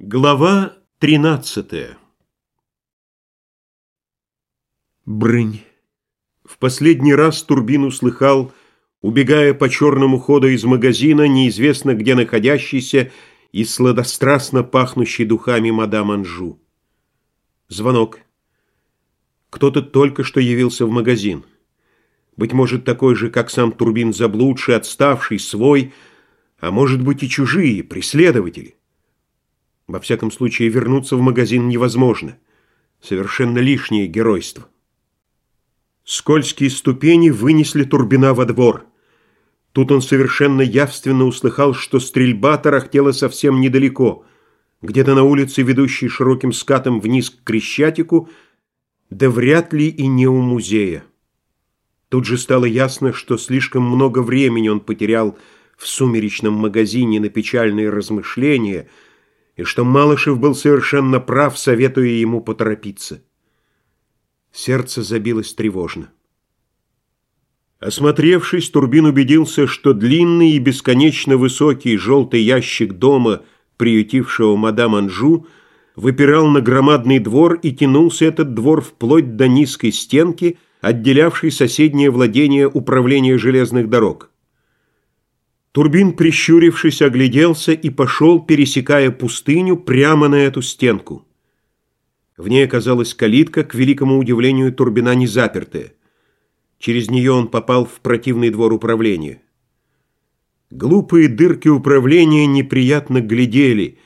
Глава тринадцатая Брынь. В последний раз Турбин услыхал, убегая по черному ходу из магазина, неизвестно где находящийся и сладострастно пахнущий духами мадам Анжу. Звонок. Кто-то только что явился в магазин. Быть может, такой же, как сам Турбин, заблудший, отставший, свой, а может быть и чужие, преследователи. Во всяком случае, вернуться в магазин невозможно. Совершенно лишнее геройство. Скользкие ступени вынесли Турбина во двор. Тут он совершенно явственно услыхал, что стрельба тарахтела совсем недалеко, где-то на улице, ведущей широким скатом вниз к Крещатику, да вряд ли и не у музея. Тут же стало ясно, что слишком много времени он потерял в сумеречном магазине на печальные размышления – и что Малышев был совершенно прав, советуя ему поторопиться. Сердце забилось тревожно. Осмотревшись, Турбин убедился, что длинный и бесконечно высокий желтый ящик дома, приютившего мадам Анжу, выпирал на громадный двор и тянулся этот двор вплоть до низкой стенки, отделявшей соседнее владение управления железных дорог. Турбин, прищурившись, огляделся и пошел, пересекая пустыню, прямо на эту стенку. В ней оказалась калитка, к великому удивлению Турбина не запертая. Через нее он попал в противный двор управления. Глупые дырки управления неприятно глядели,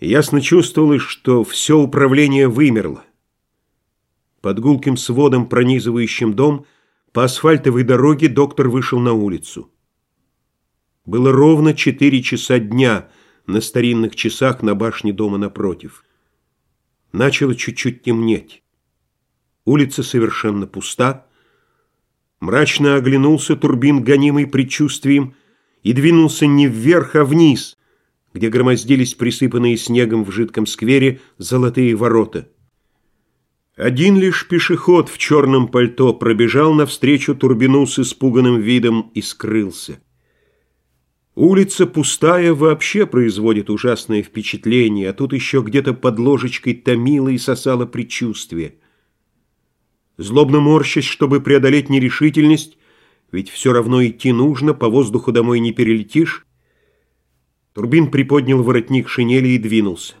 и ясно чувствовалось, что все управление вымерло. Под гулким сводом, пронизывающим дом, по асфальтовой дороге доктор вышел на улицу. Было ровно четыре часа дня на старинных часах на башне дома напротив. Начало чуть-чуть темнеть. Улица совершенно пуста. Мрачно оглянулся Турбин, гонимый предчувствием, и двинулся не вверх, а вниз, где громоздились присыпанные снегом в жидком сквере золотые ворота. Один лишь пешеход в черном пальто пробежал навстречу Турбину с испуганным видом и скрылся. Улица пустая вообще производит ужасное впечатление, а тут еще где-то под ложечкой томило и сосало предчувствие. Злобно морщась, чтобы преодолеть нерешительность, ведь все равно идти нужно, по воздуху домой не перелетишь, Турбин приподнял воротник шинели и двинулся.